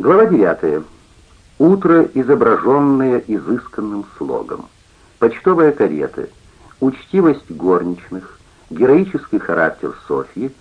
Глава 9. Утро, изображенное изысканным слогом. Почтовая карета. Учтивость горничных. Героический характер Софьи.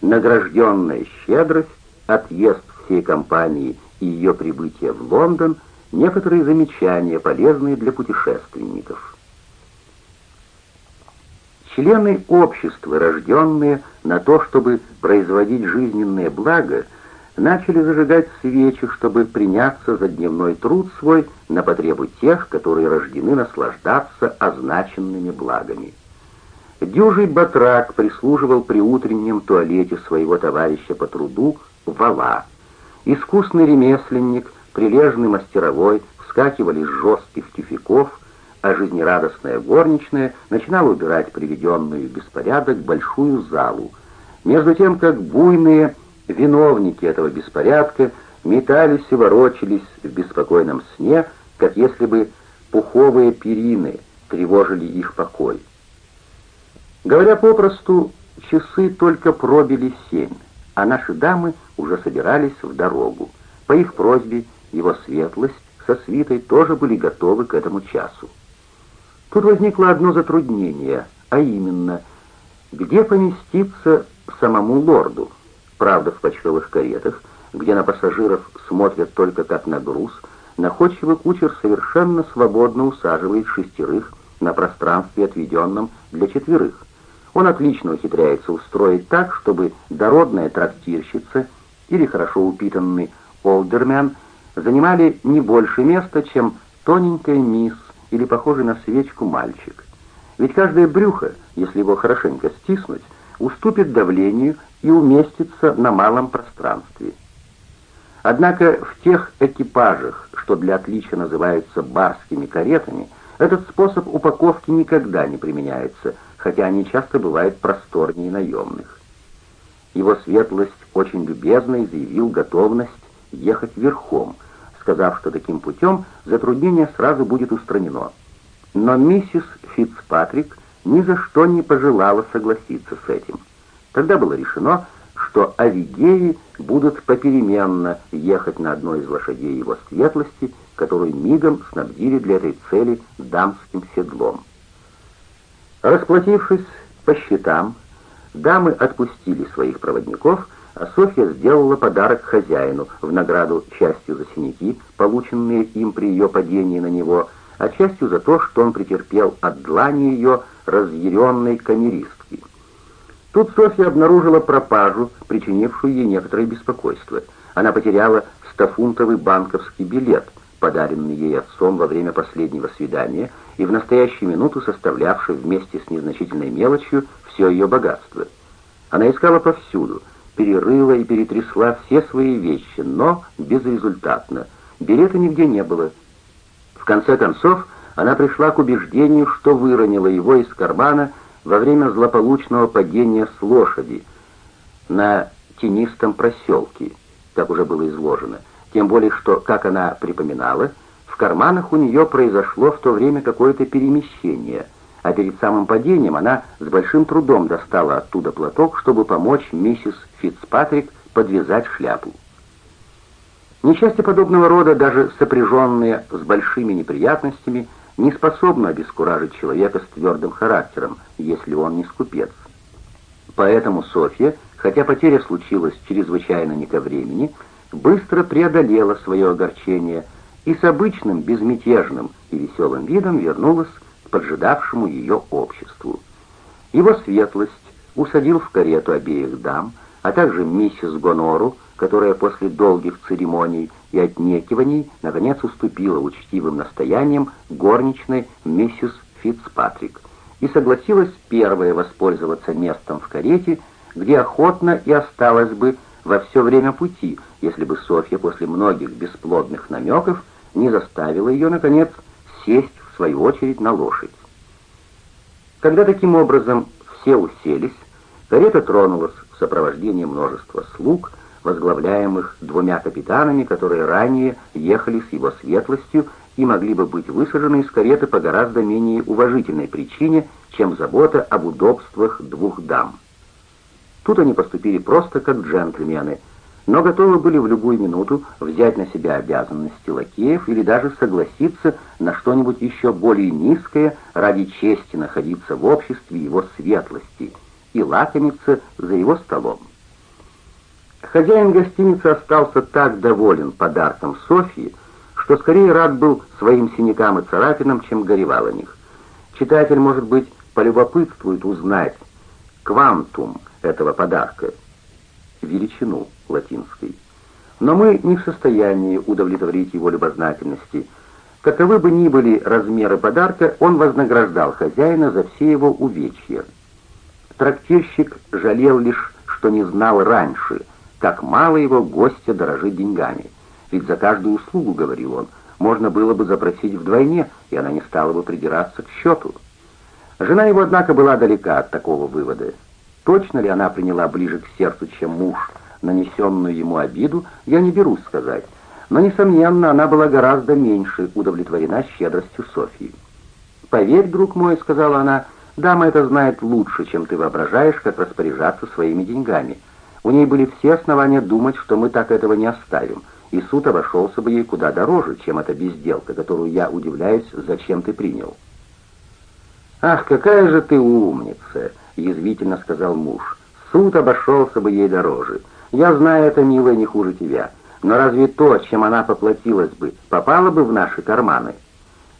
Награжденная щедрость. Отъезд всей компании и ее прибытие в Лондон. Некоторые замечания, полезные для путешественников. Члены общества, рожденные на то, чтобы производить жизненное благо, начали зажигать свечи, чтобы приняться за дневной труд свой на потребу тех, которые рождены наслаждаться означенными благами. Дюжий батрак прислуживал при утреннем туалете своего товарища по труду вала. Искусный ремесленник, прилежный мастеровой вскакивали с жестких тюфяков, а жизнерадостная горничная начинала убирать приведенную в беспорядок большую залу, между тем как буйные виновники этого беспорядка метались и ворочались в беспокойном сне, как если бы пуховые перины тревожили их покой. Говоря попросту, часы только пробили семь, а наши дамы уже собирались в дорогу. По их просьбе его светлость со свитой тоже были готовы к этому часу. Тут возникло одно затруднение, а именно, где поместиться самому лорду. Правда, в почтовых каретах, где на пассажиров смотрят только как на груз, находчивый кучер совершенно свободно усаживает шестерых на пространстве, отведенном для четверых. Он отлично ухитряется устроить так, чтобы дородная трактирщица или хорошо упитанный олдермен занимали не больше места, чем тоненькая мисс или похожий на свечку мальчик. Ведь каждое брюхо, если его хорошенько стиснуть, уступит давлению и уместится на малом пространстве. Однако в тех экипажах, что для отличия называются барскими каретами, этот способ упаковки никогда не применяется, хотя они часто бывают просторнее наемных. Его светлость очень любезно заявил готовность ехать верхом, сказав, что таким путем затруднение сразу будет устранено. Но миссис Фицпатрик ни за что не пожелала согласиться с этим. Тогда было решено, что авигеи будут попеременно ехать на одной из лошадей его светлости, которую мигом снабдили для этой цели дамским седлом. Расплатившись по счетам, дамы отпустили своих проводников а Софья сделала подарок хозяину в награду частью за синяки, полученные им при ее падении на него, а частью за то, что он претерпел от длани ее разъяренной камеристки. Тут Софья обнаружила пропажу, причинившую ей некоторое беспокойство. Она потеряла стофунтовый банковский билет, подаренный ей отцом во время последнего свидания и в настоящую минуту составлявший вместе с незначительной мелочью все ее богатство. Она искала повсюду — перерыла и перетрясла все свои вещи, но безрезультатно. Билета нигде не было. В конце концов, она пришла к убеждению, что выронила его из кармана во время злополучного падения с лошади на тенистом проселке, как уже было изложено. Тем более, что, как она припоминала, в карманах у нее произошло в то время какое-то перемещение – а перед самым падением она с большим трудом достала оттуда платок, чтобы помочь миссис Фицпатрик подвязать шляпу. Несчастья подобного рода, даже сопряженные с большими неприятностями, не способны обескуражить человека с твердым характером, если он не скупец. Поэтому Софья, хотя потеря случилась чрезвычайно не ко времени, быстро преодолела свое огорчение и с обычным безмятежным и веселым видом вернулась поджидавшему ее обществу. Его светлость усадил в карету обеих дам, а также миссис Гонору, которая после долгих церемоний и отнекиваний наконец уступила учтивым настояниям горничной миссис Фицпатрик и согласилась первая воспользоваться местом в карете, где охотно и осталась бы во все время пути, если бы Софья после многих бесплодных намеков не заставила ее, наконец, сесть в свою очередь на лошадь. Когда таким образом все уселись, карета тронулась в сопровождении множества слуг, возглавляемых двумя капитанами, которые ранее ехали с его светлостью и могли бы быть высажены из кареты по гораздо менее уважительной причине, чем забота об удобствах двух дам. Тут они поступили просто как джентльмены, но готовы были в любую минуту взять на себя обязанности лакеев или даже согласиться на что-нибудь еще более низкое ради чести находиться в обществе его светлости и лакомиться за его столом. Хозяин гостиницы остался так доволен подарком Софьи, что скорее рад был своим синякам и царапинам, чем горевал о них. Читатель, может быть, полюбопытствует узнать квантум этого подарка, величину латинской. Но мы не в состоянии удовлетворить его любознательности. Каковы бы ни были размеры подарка, он вознаграждал хозяина за все его увечья. Трактирщик жалел лишь, что не знал раньше, как мало его гостя дорожит деньгами. Ведь за каждую услугу, говорил он, можно было бы запросить вдвойне, и она не стала бы придираться к счету. Жена его, однако, была далека от такого вывода. Точно ли она приняла ближе к сердцу, чем муж, нанесенную ему обиду, я не берусь сказать, но, несомненно, она была гораздо меньше удовлетворена щедростью Софьи. «Поверь, друг мой», — сказала она, — «дама это знает лучше, чем ты воображаешь, как распоряжаться своими деньгами. У ней были все основания думать, что мы так этого не оставим, и суд обошелся бы ей куда дороже, чем эта безделка, которую я удивляюсь, зачем ты принял». «Ах, какая же ты умница!» — язвительно сказал муж. «Суд обошелся бы ей дороже. Я знаю это, милая, не хуже тебя. Но разве то, чем она поплатилась бы, попало бы в наши карманы?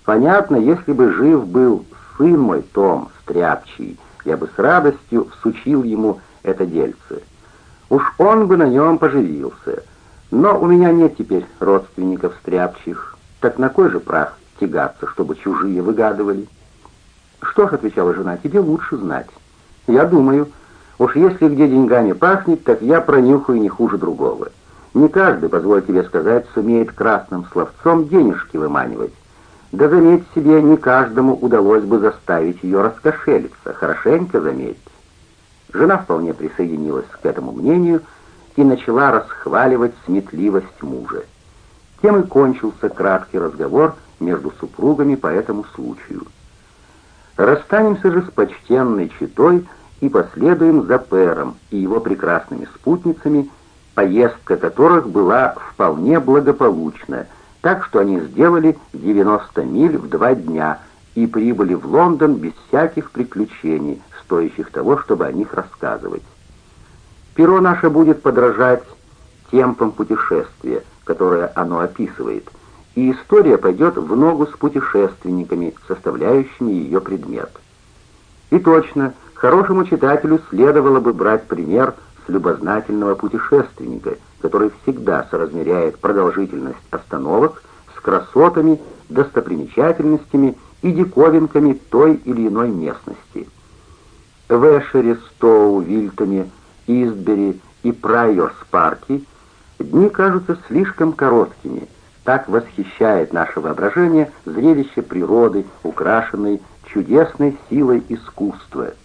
Понятно, если бы жив был сын мой Том, стряпчий, я бы с радостью всучил ему это дельце. Уж он бы на нем поживился. Но у меня нет теперь родственников стряпчих. Так на кой же прах тягаться, чтобы чужие выгадывали? Что ж, отвечала жена, тебе лучше знать. Я думаю, Уж если где деньгами пахнет, так я пронюхаю не хуже другого. Не каждый, позволь тебе сказать, сумеет красным словцом денежки выманивать. Да заметь себе, не каждому удалось бы заставить ее раскошелиться, хорошенько заметь. Жена вполне присоединилась к этому мнению и начала расхваливать сметливость мужа. Тем и кончился краткий разговор между супругами по этому случаю. Расстанемся же с почтенной читой, и последуем за Пером и его прекрасными спутницами, поездка которых была вполне благополучна, так что они сделали 90 миль в два дня и прибыли в Лондон без всяких приключений, стоящих того, чтобы о них рассказывать. Перо наше будет подражать темпам путешествия, которое оно описывает, и история пойдет в ногу с путешественниками, составляющими ее предмет. И точно, Хорошему читателю следовало бы брать пример с любознательного путешественника, который всегда соразмеряет продолжительность остановок с красотами, достопримечательностями и диковинками той или иной местности. В Эшере, Стоу, Вильтоне, Истбери и Прайорс-парке дни кажутся слишком короткими. Так восхищает наше воображение зрелище природы, украшенной чудесной силой искусства –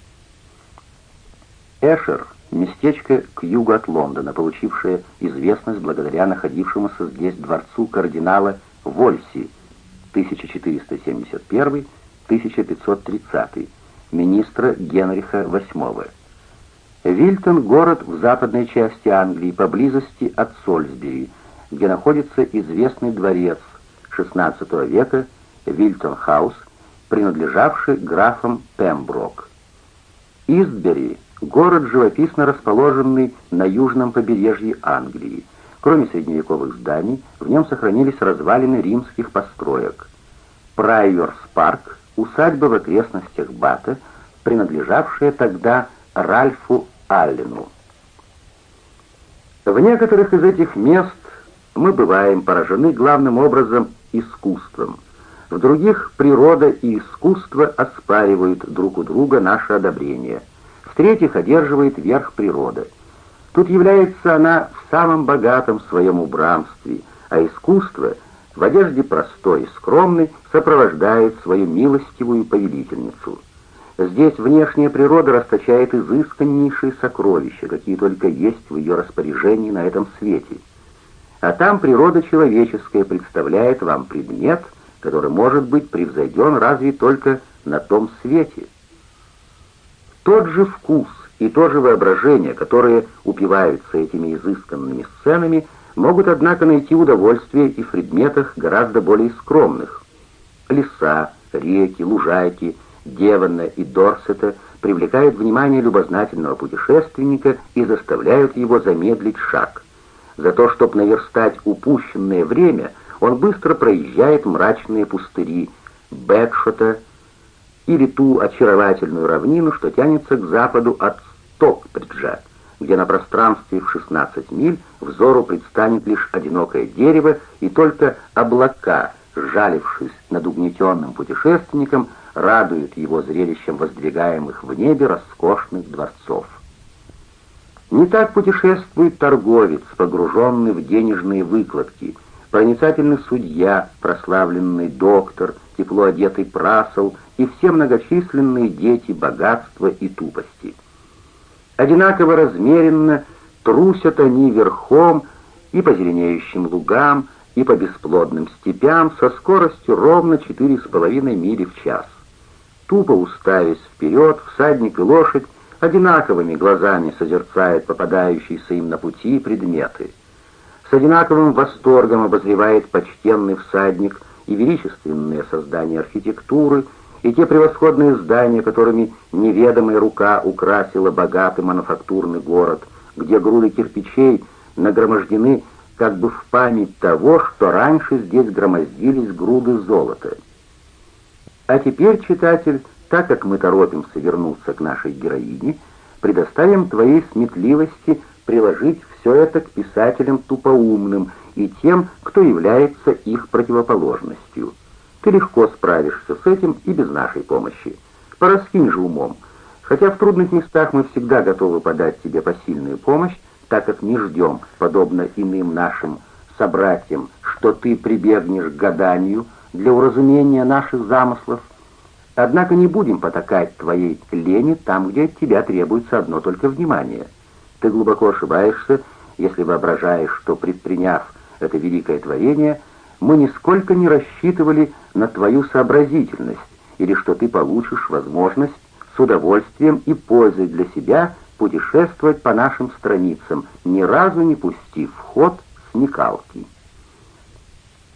Эшер — местечко к югу от Лондона, получившее известность благодаря находившемуся здесь дворцу кардинала Вольси 1471-1530, министра Генриха VIII. Вильтон — город в западной части Англии, поблизости от Сольсбери, где находится известный дворец XVI века Вильтон-хаус, принадлежавший графам Пемброк. Истбери — Город живописно расположенный на южном побережье Англии. Кроме средневековых зданий, в нем сохранились развалины римских построек. Прайверс-парк — усадьба в окрестностях Бата, принадлежавшая тогда Ральфу Аллену. В некоторых из этих мест мы бываем поражены главным образом искусством. В других природа и искусство оспаривают друг у друга наше одобрение — в-третьих, одерживает верх природа. Тут является она в самом богатом своем убранстве, а искусство в одежде простой и скромной сопровождает свою милостивую повелительницу. Здесь внешняя природа расточает изысканнейшие сокровища, какие только есть в ее распоряжении на этом свете. А там природа человеческая представляет вам предмет, который может быть превзойден разве только на том свете. Тот же вкус и то же воображение, которые упиваются этими изысканными сценами, могут, однако, найти удовольствие и в предметах гораздо более скромных. Леса, реки, лужайки, Девана и Дорсета привлекают внимание любознательного путешественника и заставляют его замедлить шаг. За то, чтобы наверстать упущенное время, он быстро проезжает мрачные пустыри Бэкшота или ту очаровательную равнину, что тянется к западу от Стокбриджа, где на пространстве в 16 миль взору предстанет лишь одинокое дерево и только облака, сжалившись над угнетенным путешественником, радуют его зрелищем воздвигаемых в небе роскошных дворцов. Не так путешествует торговец, погруженный в денежные выкладки, проницательный судья, прославленный доктор, тепло одетый прасол и все многочисленные дети богатства и тупости. Одинаково размеренно трусят они верхом и по зеленеющим лугам, и по бесплодным степям со скоростью ровно четыре с половиной мили в час. Тупо уставясь вперед, всадник и лошадь одинаковыми глазами созерцают попадающиеся им на пути предметы. С одинаковым восторгом обозревает почтенный всадник и величественные создания архитектуры, и те превосходные здания, которыми неведомая рука украсила богатый мануфактурный город, где груды кирпичей нагромождены как бы в память того, что раньше здесь громоздились груды золота. А теперь, читатель, так как мы торопимся вернуться к нашей героине, предоставим твоей сметливости приложить все это к писателям тупоумным и тем, кто является их противоположностью. Ты легко справишься с этим и без нашей помощи. Пораскинь же умом. Хотя в трудных местах мы всегда готовы подать тебе посильную помощь, так как не ждем, подобно иным нашим собратьям, что ты прибегнешь к гаданию для уразумения наших замыслов. Однако не будем потакать твоей лени там, где от тебя требуется одно только внимание. Ты глубоко ошибаешься, если воображаешь, что предприняв это великое творение – мы нисколько не рассчитывали на твою сообразительность или что ты получишь возможность с удовольствием и пользой для себя путешествовать по нашим страницам, ни разу не пустив в ход смекалки.